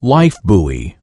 Life buoy.